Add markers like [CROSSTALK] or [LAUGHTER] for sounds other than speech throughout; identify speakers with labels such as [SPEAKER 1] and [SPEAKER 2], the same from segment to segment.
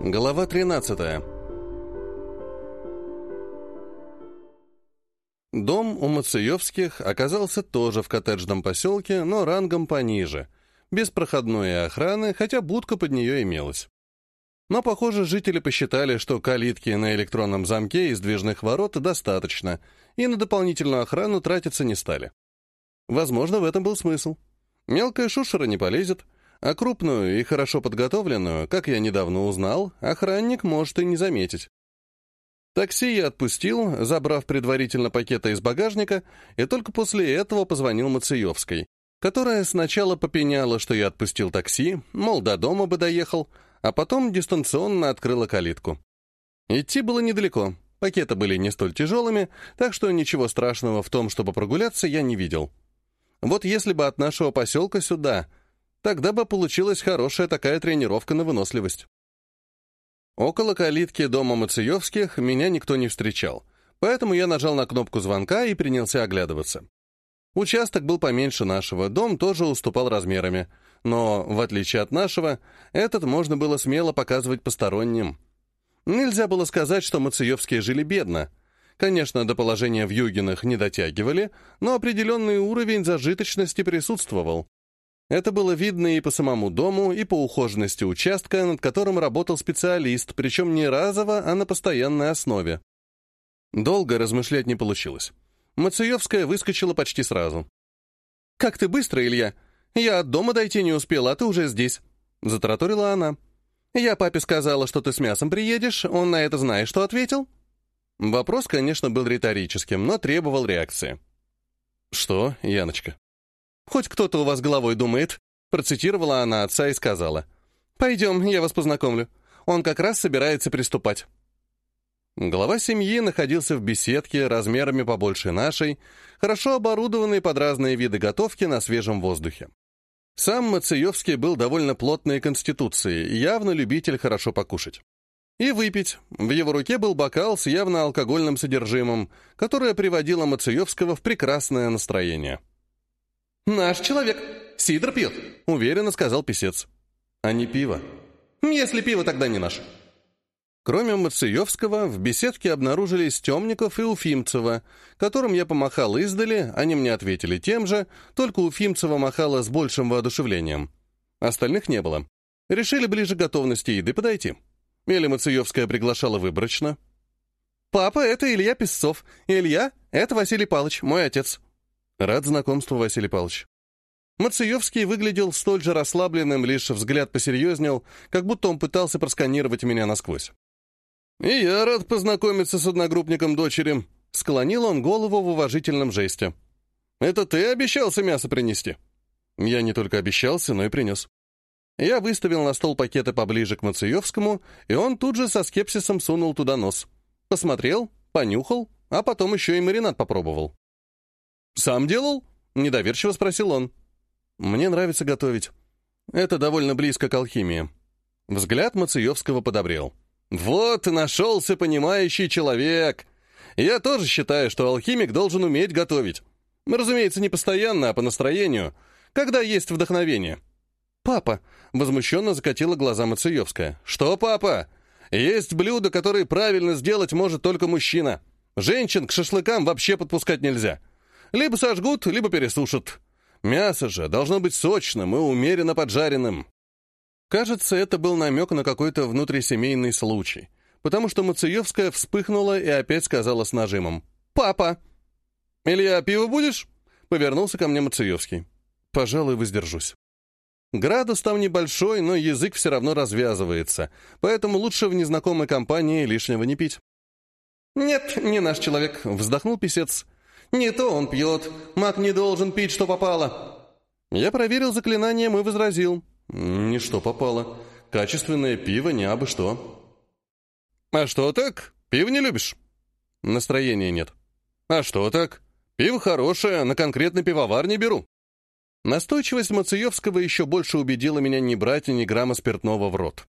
[SPEAKER 1] Глава 13 Дом у Мацеевских оказался тоже в коттеджном поселке, но рангом пониже, без проходной охраны, хотя будка под нее имелась. Но, похоже, жители посчитали, что калитки на электронном замке и сдвижных ворот достаточно, и на дополнительную охрану тратиться не стали. Возможно, в этом был смысл. Мелкая шушера не полезет, а крупную и хорошо подготовленную, как я недавно узнал, охранник может и не заметить. Такси я отпустил, забрав предварительно пакеты из багажника, и только после этого позвонил Мациевской, которая сначала попеняла, что я отпустил такси, мол, до дома бы доехал, а потом дистанционно открыла калитку. Идти было недалеко, пакеты были не столь тяжелыми, так что ничего страшного в том, чтобы прогуляться, я не видел. Вот если бы от нашего поселка сюда — Тогда бы получилась хорошая такая тренировка на выносливость. Около калитки дома Мациевских меня никто не встречал, поэтому я нажал на кнопку звонка и принялся оглядываться. Участок был поменьше нашего, дом тоже уступал размерами, но, в отличие от нашего, этот можно было смело показывать посторонним. Нельзя было сказать, что Мациевские жили бедно. Конечно, до положения в Югинах не дотягивали, но определенный уровень зажиточности присутствовал. Это было видно и по самому дому, и по ухоженности участка, над которым работал специалист, причем не разово, а на постоянной основе. Долго размышлять не получилось. Мациевская выскочила почти сразу. «Как ты быстро, Илья! Я от дома дойти не успела, а ты уже здесь!» Затараторила она. «Я папе сказала, что ты с мясом приедешь, он на это знаешь, что ответил?» Вопрос, конечно, был риторическим, но требовал реакции. «Что, Яночка?» Хоть кто-то у вас головой думает», процитировала она отца и сказала. «Пойдем, я вас познакомлю. Он как раз собирается приступать». Глава семьи находился в беседке размерами побольше нашей, хорошо оборудованной под разные виды готовки на свежем воздухе. Сам Мациевский был довольно плотной конституцией, явно любитель хорошо покушать. И выпить. В его руке был бокал с явно алкогольным содержимым, которое приводило Мациевского в прекрасное настроение. «Наш человек. Сидор пьет», — уверенно сказал писец. «А не пиво?» «Если пиво, тогда не наш». Кроме Мациевского, в беседке обнаружились Темников и Уфимцева, которым я помахал издали, они мне ответили тем же, только Уфимцева махала с большим воодушевлением. Остальных не было. Решили ближе готовности еды подойти. Или Мациевская приглашала выборочно. «Папа — это Илья Песцов. Илья — это Василий Палыч, мой отец», Рад знакомству, Василий Павлович. Мациевский выглядел столь же расслабленным, лишь взгляд посерьезнел, как будто он пытался просканировать меня насквозь. «И я рад познакомиться с одногруппником дочери», — склонил он голову в уважительном жесте. «Это ты обещался мясо принести?» Я не только обещался, но и принес. Я выставил на стол пакеты поближе к Мациевскому, и он тут же со скепсисом сунул туда нос. Посмотрел, понюхал, а потом еще и маринад попробовал. «Сам делал?» — недоверчиво спросил он. «Мне нравится готовить. Это довольно близко к алхимии». Взгляд Мациевского подобрел. «Вот нашелся понимающий человек! Я тоже считаю, что алхимик должен уметь готовить. Разумеется, не постоянно, а по настроению, когда есть вдохновение». «Папа!» — возмущенно закатила глаза Мациевская. «Что, папа? Есть блюда, которые правильно сделать может только мужчина. Женщин к шашлыкам вообще подпускать нельзя. Либо сожгут, либо пересушат. Мясо же должно быть сочным и умеренно поджаренным. Кажется, это был намек на какой-то внутрисемейный случай, потому что Мациевская вспыхнула и опять сказала с нажимом. «Папа!» «Илья, пиво будешь?» Повернулся ко мне Мациевский. «Пожалуй, воздержусь». Градус там небольшой, но язык все равно развязывается, поэтому лучше в незнакомой компании лишнего не пить. «Нет, не наш человек», — вздохнул писец. «Не то он пьет. Маг не должен пить, что попало». Я проверил заклинанием и возразил. «Не что попало. Качественное пиво не абы что». «А что так? Пиво не любишь?» Настроения нет. «А что так? Пиво хорошее, на конкретный пивовар не беру». Настойчивость Мациевского еще больше убедила меня не брать ни грамма спиртного в рот.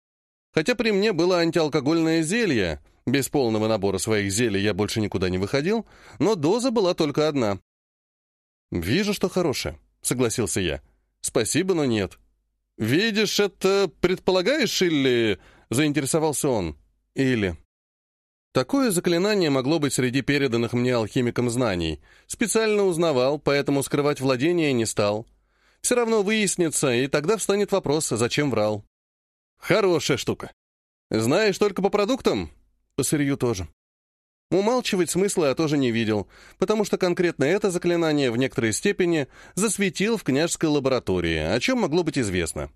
[SPEAKER 1] Хотя при мне было антиалкогольное зелье, без полного набора своих зелий я больше никуда не выходил, но доза была только одна. «Вижу, что хорошее», — согласился я. «Спасибо, но нет». «Видишь, это предполагаешь или...» Заинтересовался он. Или... Такое заклинание могло быть среди переданных мне алхимиком знаний. Специально узнавал, поэтому скрывать владение не стал. Все равно выяснится, и тогда встанет вопрос, зачем врал. Хорошая штука. Знаешь только по продуктам? По сырью тоже. Умалчивать смысла я тоже не видел, потому что конкретно это заклинание в некоторой степени засветил в княжеской лаборатории, о чем могло быть известно.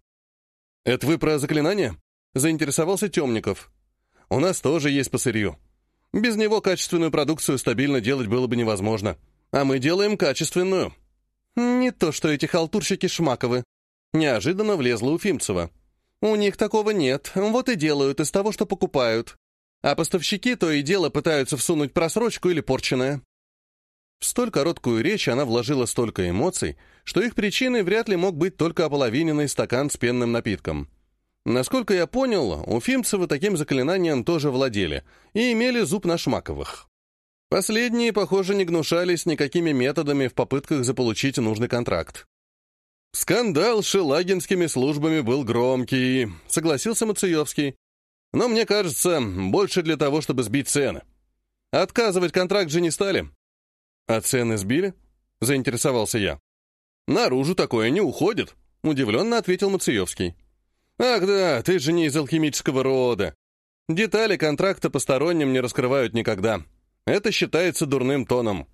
[SPEAKER 1] «Это вы про заклинание?» — заинтересовался Темников. «У нас тоже есть по сырью. Без него качественную продукцию стабильно делать было бы невозможно. А мы делаем качественную». «Не то, что эти халтурщики Шмаковы». Неожиданно влезла Уфимцева. «У них такого нет, вот и делают из того, что покупают. А поставщики то и дело пытаются всунуть просрочку или порченное». В столь короткую речь она вложила столько эмоций, что их причиной вряд ли мог быть только ополовиненный стакан с пенным напитком. Насколько я понял, уфимцевы таким заклинанием тоже владели и имели зуб на Шмаковых. Последние, похоже, не гнушались никакими методами в попытках заполучить нужный контракт. «Скандал с шелагинскими службами был громкий», — согласился Мацеевский. «Но мне кажется, больше для того, чтобы сбить цены. Отказывать контракт же не стали». «А цены сбили?» — заинтересовался я. «Наружу такое не уходит», — удивленно ответил Мацеевский. «Ах да, ты же не из алхимического рода. Детали контракта посторонним не раскрывают никогда. Это считается дурным тоном.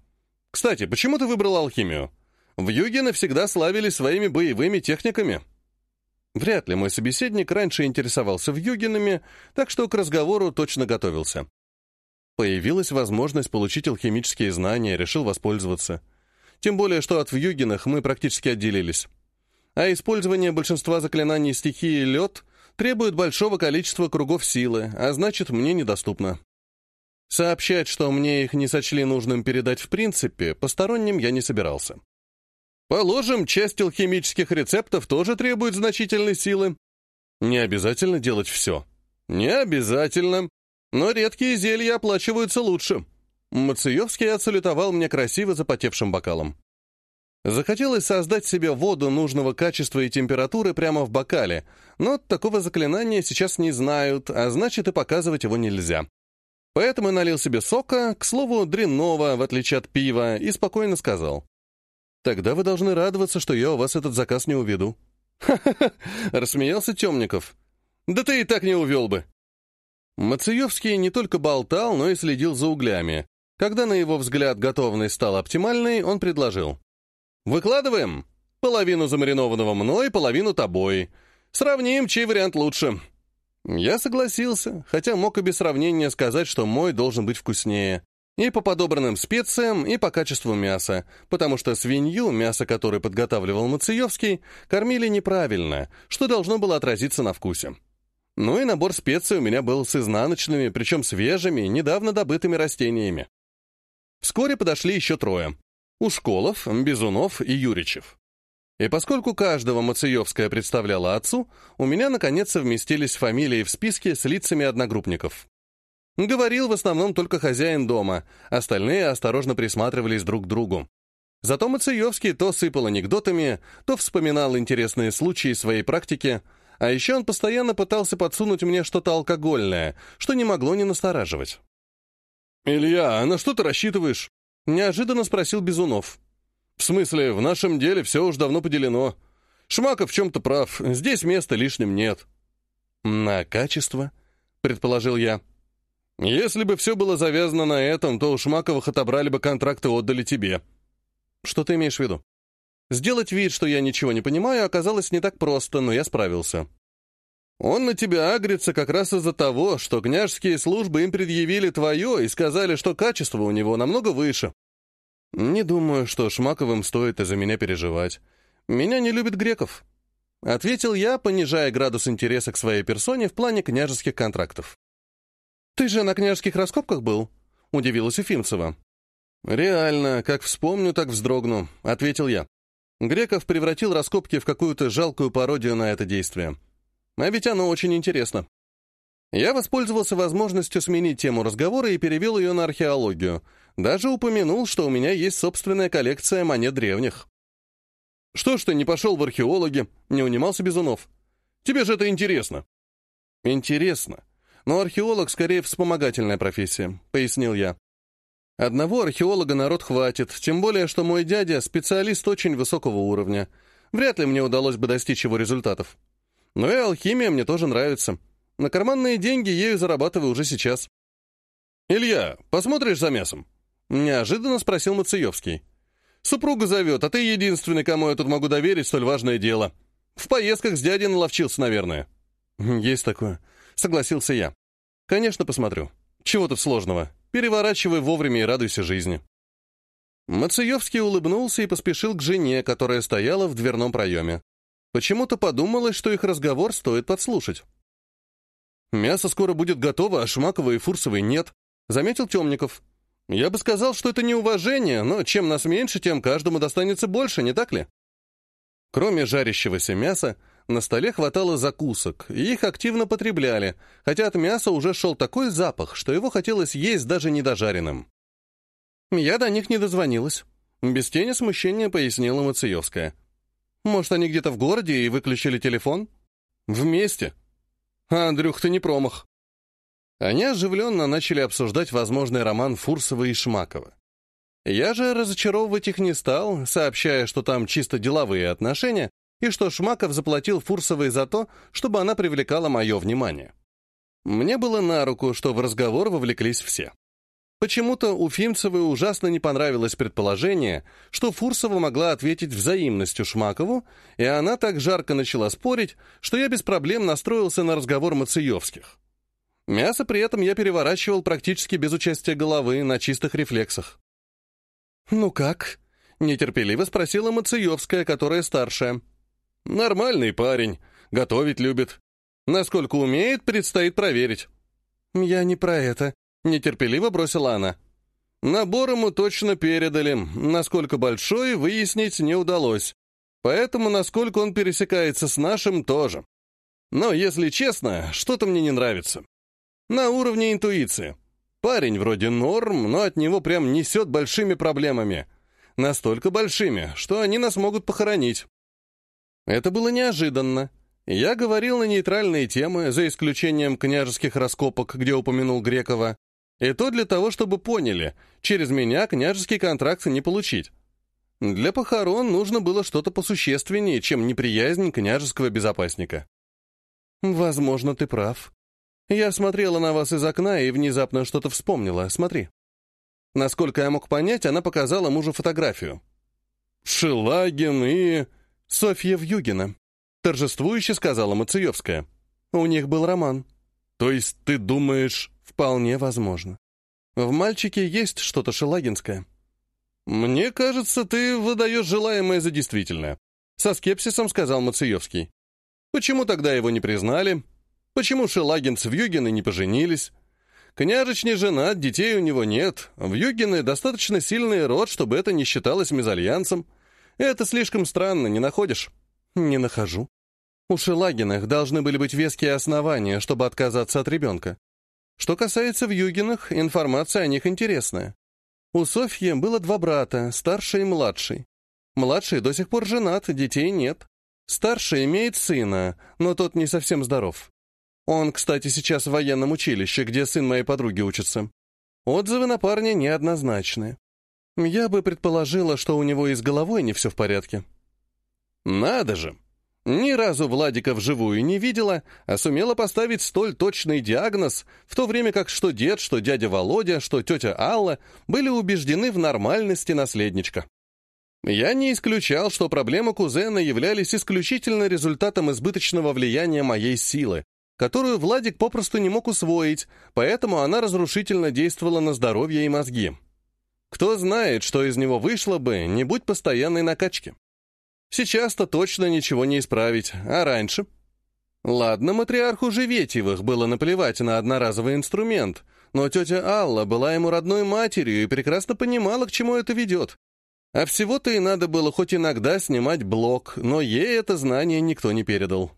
[SPEAKER 1] Кстати, почему ты выбрал алхимию? В юге навсегда славились своими боевыми техниками». Вряд ли мой собеседник раньше интересовался вьюгинами, так что к разговору точно готовился. Появилась возможность получить алхимические знания, решил воспользоваться. Тем более, что от вьюгинах мы практически отделились а использование большинства заклинаний стихии лед требует большого количества кругов силы, а значит, мне недоступно. Сообщать, что мне их не сочли нужным передать в принципе, посторонним я не собирался. Положим, часть алхимических рецептов тоже требует значительной силы. Не обязательно делать все. Не обязательно. Но редкие зелья оплачиваются лучше. Мациевский отсалютовал мне красиво запотевшим бокалом. Захотелось создать себе воду нужного качества и температуры прямо в бокале, но такого заклинания сейчас не знают, а значит и показывать его нельзя. Поэтому я налил себе сока, к слову, дрянного, в отличие от пива, и спокойно сказал. «Тогда вы должны радоваться, что я у вас этот заказ не уведу». «Ха-ха-ха!» [LAUGHS] — рассмеялся Темников. «Да ты и так не увел бы!» Мациевский не только болтал, но и следил за углями. Когда, на его взгляд, готовность стала оптимальной, он предложил. Выкладываем. Половину замаринованного мной, половину тобой. Сравним, чей вариант лучше. Я согласился, хотя мог и без сравнения сказать, что мой должен быть вкуснее. И по подобранным специям, и по качеству мяса, потому что свинью, мясо которой подготавливал Мациевский, кормили неправильно, что должно было отразиться на вкусе. Ну и набор специй у меня был с изнаночными, причем свежими, недавно добытыми растениями. Вскоре подошли еще трое. Ушколов, Безунов и Юричев. И поскольку каждого Мациевская представляла отцу, у меня, наконец, совместились фамилии в списке с лицами одногруппников. Говорил в основном только хозяин дома, остальные осторожно присматривались друг к другу. Зато Мациевский то сыпал анекдотами, то вспоминал интересные случаи своей практики, а еще он постоянно пытался подсунуть мне что-то алкогольное, что не могло не настораживать. «Илья, а на что ты рассчитываешь?» Неожиданно спросил Безунов. «В смысле, в нашем деле все уж давно поделено. Шмаков в чем-то прав, здесь места лишним нет». «На качество?» — предположил я. «Если бы все было завязано на этом, то у Шмаковых отобрали бы контракты и отдали тебе». «Что ты имеешь в виду?» Сделать вид, что я ничего не понимаю, оказалось не так просто, но я справился. Он на тебя агрится как раз из-за того, что княжеские службы им предъявили твое и сказали, что качество у него намного выше. Не думаю, что Шмаковым стоит из-за меня переживать. Меня не любят греков. Ответил я, понижая градус интереса к своей персоне в плане княжеских контрактов. «Ты же на княжеских раскопках был?» — удивилась Уфимцева. «Реально, как вспомню, так вздрогну», — ответил я. Греков превратил раскопки в какую-то жалкую пародию на это действие. А ведь оно очень интересно. Я воспользовался возможностью сменить тему разговора и перевел ее на археологию. Даже упомянул, что у меня есть собственная коллекция монет древних. «Что ж ты не пошел в археологи?» — не унимался Безунов. «Тебе же это интересно». Интересно. Но археолог скорее вспомогательная профессия, пояснил я. Одного археолога народ хватит, тем более, что мой дядя специалист очень высокого уровня. Вряд ли мне удалось бы достичь его результатов. Но и алхимия мне тоже нравится. На карманные деньги ею зарабатываю уже сейчас. «Илья, посмотришь за мясом?» Неожиданно спросил Мациевский. «Супруга зовет, а ты единственный, кому я тут могу доверить столь важное дело. В поездках с дядей наловчился, наверное». «Есть такое», — согласился я. «Конечно, посмотрю. Чего тут сложного? Переворачивай вовремя и радуйся жизни». Мациевский улыбнулся и поспешил к жене, которая стояла в дверном проеме. Почему-то подумалось, что их разговор стоит подслушать. «Мясо скоро будет готово, а Шмакова и Фурсовой нет», — заметил Темников. «Я бы сказал, что это неуважение, но чем нас меньше, тем каждому достанется больше, не так ли?» Кроме жарящегося мяса, на столе хватало закусок, и их активно потребляли, хотя от мяса уже шел такой запах, что его хотелось есть даже недожаренным. Я до них не дозвонилась. Без тени смущения пояснила Мациевская. Может, они где-то в городе и выключили телефон? Вместе. А, Андрюх, ты не промах. Они оживленно начали обсуждать возможный роман Фурсова и Шмакова. Я же разочаровывать их не стал, сообщая, что там чисто деловые отношения, и что Шмаков заплатил Фурсовой за то, чтобы она привлекала мое внимание. Мне было на руку, что в разговор вовлеклись все. Почему-то у Фимцевой ужасно не понравилось предположение, что Фурсова могла ответить взаимностью Шмакову, и она так жарко начала спорить, что я без проблем настроился на разговор Мациевских. Мясо при этом я переворачивал практически без участия головы, на чистых рефлексах. «Ну как?» — нетерпеливо спросила Мациевская, которая старшая. «Нормальный парень, готовить любит. Насколько умеет, предстоит проверить». «Я не про это», Нетерпеливо бросила она. Набор ему точно передали. Насколько большой, выяснить не удалось. Поэтому, насколько он пересекается с нашим, тоже. Но, если честно, что-то мне не нравится. На уровне интуиции. Парень вроде норм, но от него прям несет большими проблемами. Настолько большими, что они нас могут похоронить. Это было неожиданно. Я говорил на нейтральные темы, за исключением княжеских раскопок, где упомянул Грекова. И то для того, чтобы поняли, через меня княжеский контракт не получить. Для похорон нужно было что-то посущественнее, чем неприязнь княжеского безопасника. Возможно, ты прав. Я смотрела на вас из окна и внезапно что-то вспомнила. Смотри. Насколько я мог понять, она показала мужу фотографию. Шелагин и... Софья Вьюгина. Торжествующе сказала Мациевская. У них был роман. То есть ты думаешь... Вполне возможно. В мальчике есть что-то шелагинское. «Мне кажется, ты выдаешь желаемое за действительное», — со скепсисом сказал Мациевский. «Почему тогда его не признали? Почему Шелагин с Вьюгиной не поженились? Княжич не женат, детей у него нет. Вьюгины достаточно сильный род, чтобы это не считалось мезальянсом. Это слишком странно, не находишь?» «Не нахожу. У Шелагиных должны были быть веские основания, чтобы отказаться от ребенка. Что касается Вьюгиных, информация о них интересная. У Софьи было два брата, старший и младший. Младший до сих пор женат, детей нет. Старший имеет сына, но тот не совсем здоров. Он, кстати, сейчас в военном училище, где сын моей подруги учится. Отзывы на парня неоднозначны. Я бы предположила, что у него и с головой не все в порядке. Надо же! Ни разу Владика вживую не видела, а сумела поставить столь точный диагноз, в то время как что дед, что дядя Володя, что тетя Алла были убеждены в нормальности наследничка. Я не исключал, что проблемы кузена являлись исключительно результатом избыточного влияния моей силы, которую Владик попросту не мог усвоить, поэтому она разрушительно действовала на здоровье и мозги. Кто знает, что из него вышло бы, не будь постоянной накачки. Сейчас-то точно ничего не исправить, а раньше? Ладно, матриарху Живетьевых было наплевать на одноразовый инструмент, но тетя Алла была ему родной матерью и прекрасно понимала, к чему это ведет. А всего-то и надо было хоть иногда снимать блок, но ей это знание никто не передал.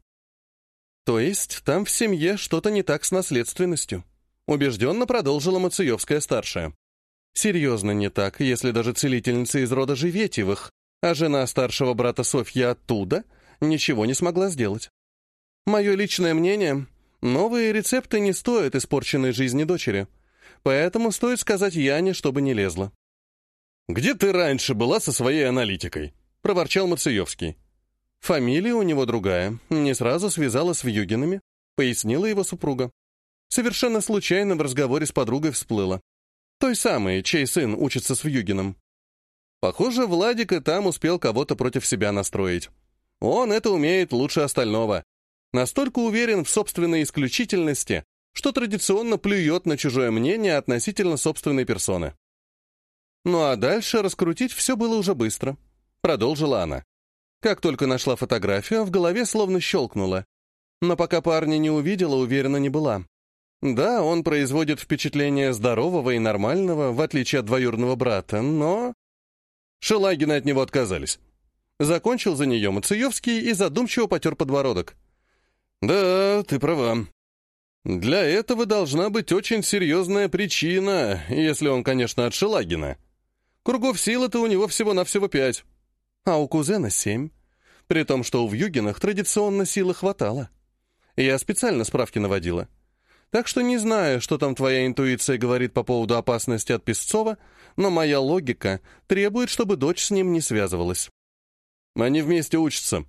[SPEAKER 1] То есть там в семье что-то не так с наследственностью, убежденно продолжила Мациевская-старшая. Серьезно не так, если даже целительница из рода Живетьевых а жена старшего брата Софьи оттуда ничего не смогла сделать. Мое личное мнение, Новые рецепты не стоят испорченной жизни дочери, поэтому стоит сказать Яне, чтобы не лезла. «Где ты раньше была со своей аналитикой?» — проворчал Мациевский. «Фамилия у него другая, не сразу связалась с Вьюгинами», — пояснила его супруга. Совершенно случайно в разговоре с подругой всплыла. Той самой, чей сын учится с Вьюгином. Похоже, Владик и там успел кого-то против себя настроить. Он это умеет лучше остального. Настолько уверен в собственной исключительности, что традиционно плюет на чужое мнение относительно собственной персоны. Ну а дальше раскрутить все было уже быстро. Продолжила она. Как только нашла фотографию, в голове словно щелкнуло. Но пока парня не увидела, уверена не была. Да, он производит впечатление здорового и нормального, в отличие от двоюродного брата, но... Шелагины от него отказались. Закончил за нее Мациевский и задумчиво потер подбородок. «Да, ты права. Для этого должна быть очень серьезная причина, если он, конечно, от Шелагина. Кругов силы-то у него всего-навсего пять, а у кузена семь, при том, что у Вьюгинах традиционно силы хватало. Я специально справки наводила. Так что не знаю, что там твоя интуиция говорит по поводу опасности от Песцова, но моя логика требует, чтобы дочь с ним не связывалась. Они вместе учатся.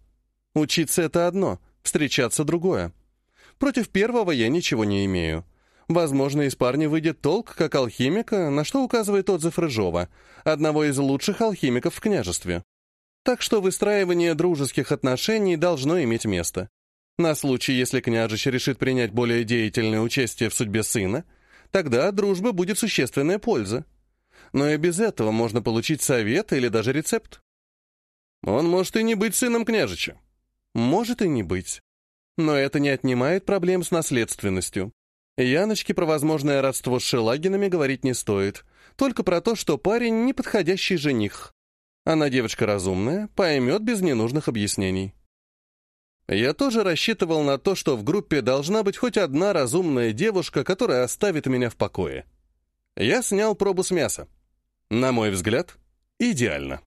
[SPEAKER 1] Учиться — это одно, встречаться — другое. Против первого я ничего не имею. Возможно, из парня выйдет толк, как алхимика, на что указывает отзыв Рыжова, одного из лучших алхимиков в княжестве. Так что выстраивание дружеских отношений должно иметь место. На случай, если княжич решит принять более деятельное участие в судьбе сына, тогда от дружбы будет существенная польза. Но и без этого можно получить совет или даже рецепт. Он может и не быть сыном княжича. Может и не быть. Но это не отнимает проблем с наследственностью. Яночке про возможное родство с Шелагинами говорить не стоит, только про то, что парень — неподходящий жених. Она девочка разумная, поймет без ненужных объяснений. Я тоже рассчитывал на то, что в группе должна быть хоть одна разумная девушка, которая оставит меня в покое. Я снял пробу с мяса. На мой взгляд, идеально.